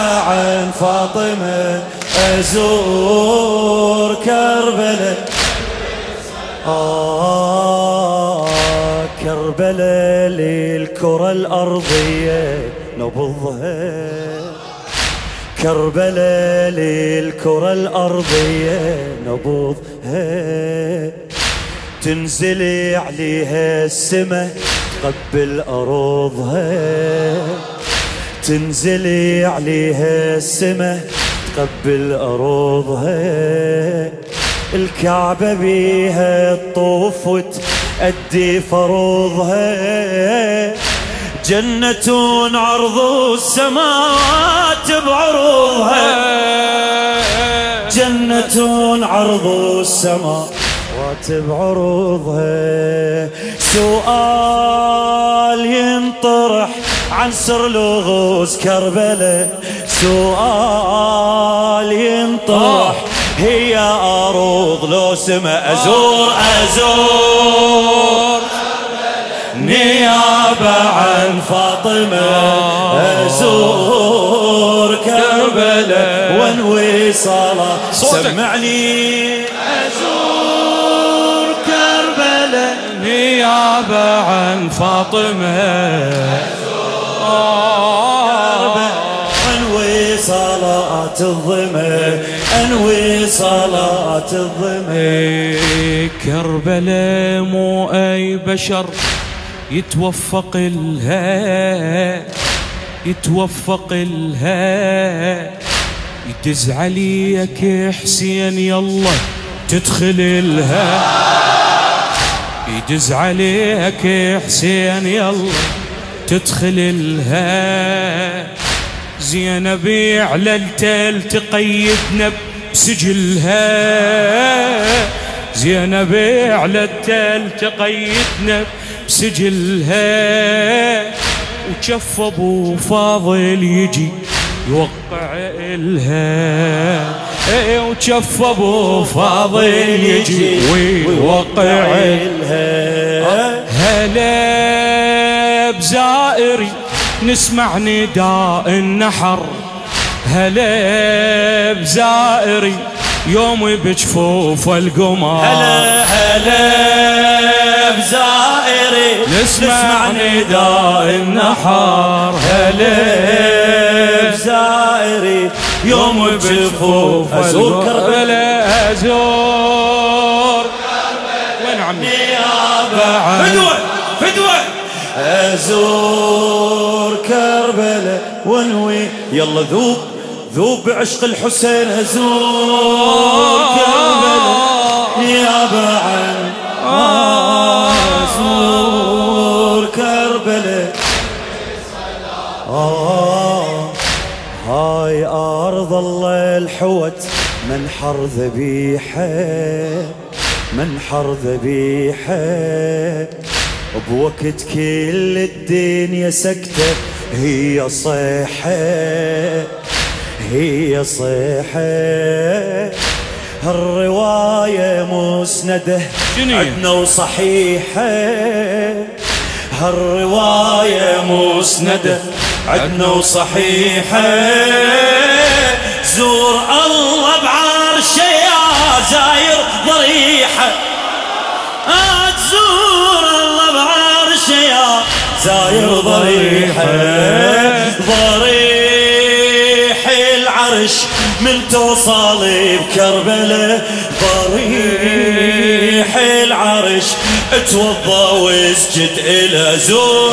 عن فاطمة أزور كربلاء آه كربلاء للكرة الأرضية نبضها. كربلاء للكرة الأرضية نبضها. تنزلي عليها السماء تقبل أرضها تنزلي عليها السماء تقبل أرضها الكعبة بيها تطوف وتأدي فروضها جنة عرض السماوات بعروضها. جنة عرض السماوات بعروضها سؤال ينطرح عن سر لغوص كربلاء سؤال ينطرح. هي أروض لو سما أزور أزور. نيابة عن فاطمة أزور كربلاء وانوي صلاة سمعني. أزور كربلاء نيابة عن فاطمة. أنوي صلاة الظما أنوي صلاة الظما كربلاء مو أي بشر يتوفق لها يتوفق لها يدز عليك حسين يلا تدخل لها يدز عليك حسين يلا تدخل لها زينب على التل تقيدنا بسجلها. زينب على التل تقيدنا بسجلها. وشف أبو فاضل يجي يوقع إلها. إيه وشف أبو فاضل يجي ويوقع إلها. هلا. بزائري نسمع نداء النحر. هلا بزائري يوم بجفوف القمر هلا هلا بزائري نسمع نداء النحر. هلا بزائري يوم بجفوف ازور كربلاء أزور. وين عمي؟ فدوة فدوة ازور كربلاء وانوي يلا ذوب ذوب بعشق الحسين ازور كربلاء نيابة عن ازور كربلاء آه هاي أرض الله الحوت منحر ذبيحة منحر ذبيحة بوقت كل الدنيا سكتة هي صيحة هي صيحة. هالرواية مسندة؟ عدنا وصحيحة. هالرواية مسندة عدنا وصحيحة. زور الله بعرشه يا زاير ضريحة. يا زاير ضريحة ضريح العرش من توصل بكربلاء ضريح العرش اتوضى واسجد إلى زور.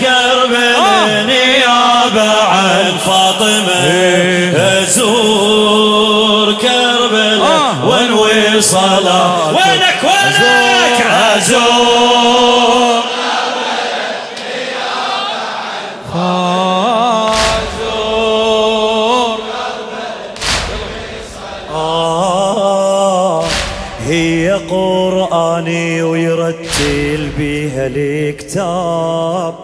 كربلاء نيابة عن فاطمة أزور كربلاء وانوي صلاة. وينك وينك؟ أزور قرآني ويرتل بيها الكتاب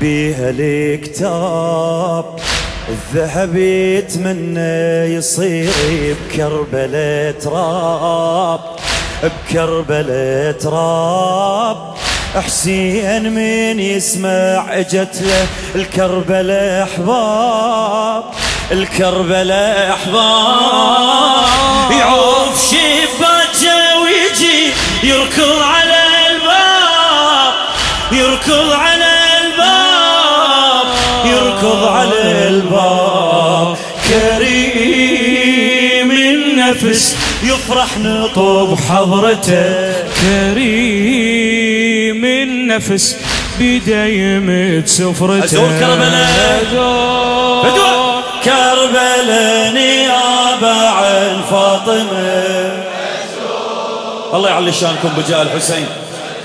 بيها الكتاب. الذهب يتمنى يصير بكربلاء تراب بكربلاء تراب. حسين من يسمع اجت له الكربلاء أحباب الكربلاء أحباب. يعوف ويجي يركض على الباب يركض على الباب يركض على الباب. كريم النفس يفرح نطوب حضرته. كريم النفس بدايم سفرته. أزور كربلاء. أزور كربلاء نيابة عن فاطمة. الله يعلي شانكم بجاه الحسين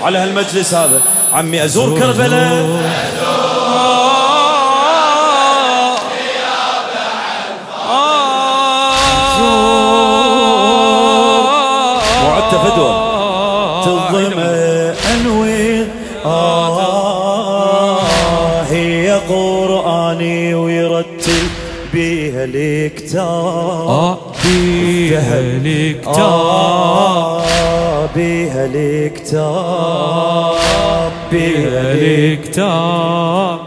على هالمجلس هذا. عمي أزور كربلاء. بيها الكتاب آه بيها الكتاب آه بيها الكتاب بيها الكتاب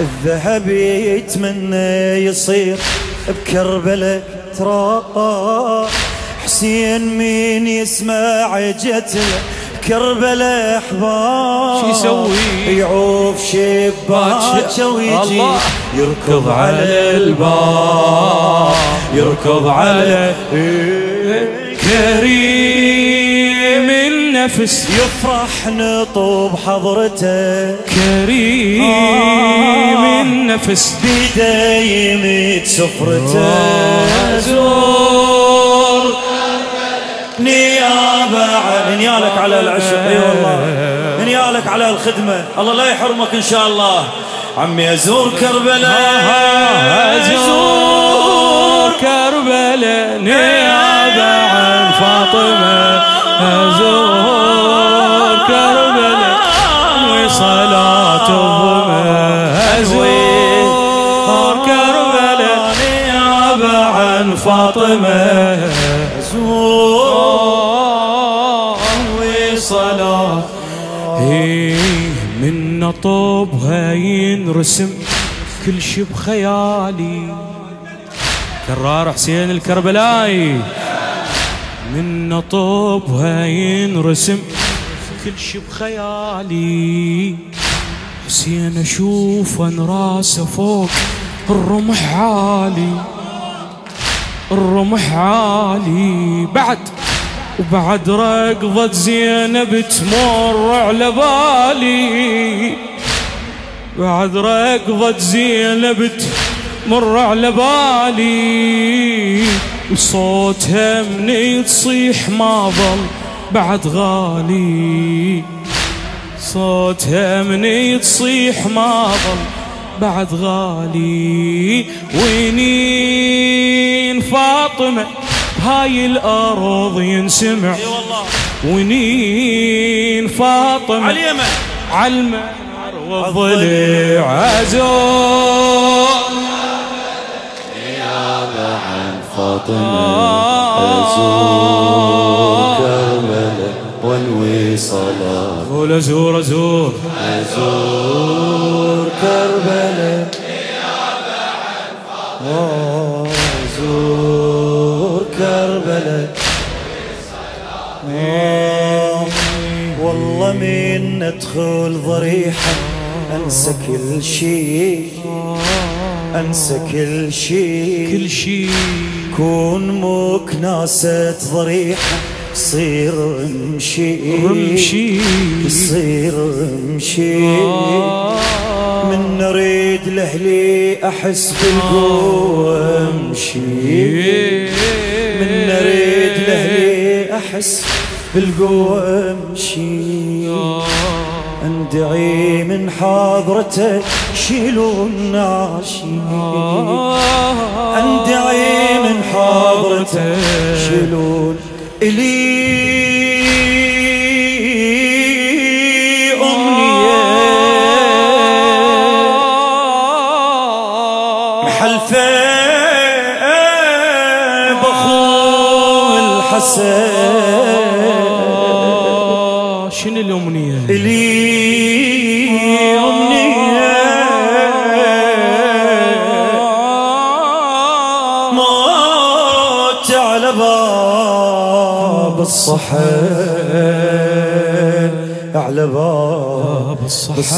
الذهب يتمنى يصير بكربلة تراب. حسين مين يسمع جت كربلة احباب شو يسوي؟ يعوف شباك ويجي. يركض على الباب يركض على كريم النفس. يفرح نطوب حضرته كريم النفس. بدايم سفرته نيابة عن نيالك على العشق. أي والله. نيالك على الخدمة. الله لا يحرمك إن شاء الله. عمي أزور كربلاء. أزور كربلاء. نيابة عن فاطمة. أزور كربلاء. وصلاة الظما أزور كربلاء. نيابة عن فاطمة. هي من نطوبها ينرسم كل شي بخيالي. كرار حسين الكربلاي من نطوبها ينرسم كل شي بخيالي. حسين أشوف راسه فوق الرمح عالي الرمح عالي. بعد وبعد ركضة زينب تمر على بالي. بعد ركضة زينب تمر على بالي. وصوتها من تصيح ما ظل بعد غالي. صوتها من تصيح ما ظل بعد غالي. وينين فاطمة هاي الأرض ينسمع. ونين فاطمة. على اليمن على المنار والضلع عزور كربلاء وانوي صلاة. قول ازور ازور زور كربلاء من ندخل ضريحة أنسى كل شيء أنسى كل شيء كل شي. كون مكناسة ضريحة صير امشي رمشي. صير امشي آه. من نريد لأهلي أحس بالقوة امشي من نريد لأهلي أحس بالقوة امشي اندعي من حضرته شيلوا الناشي اندعي من أمنية. محلفه باخو الحسن. شنو الأمنية؟ إلي. الصحن على باب الصحن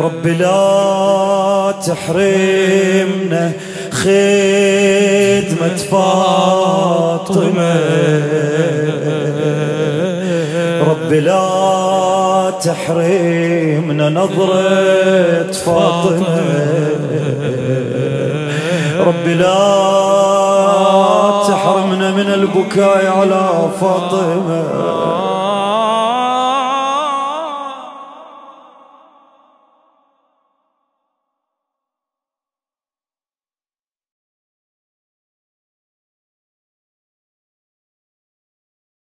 ربي لا تحرمنا خدمة فاطمة. ربي لا تحرمنا نظرة فاطمة. ربي لا من البكاء على فاطمة.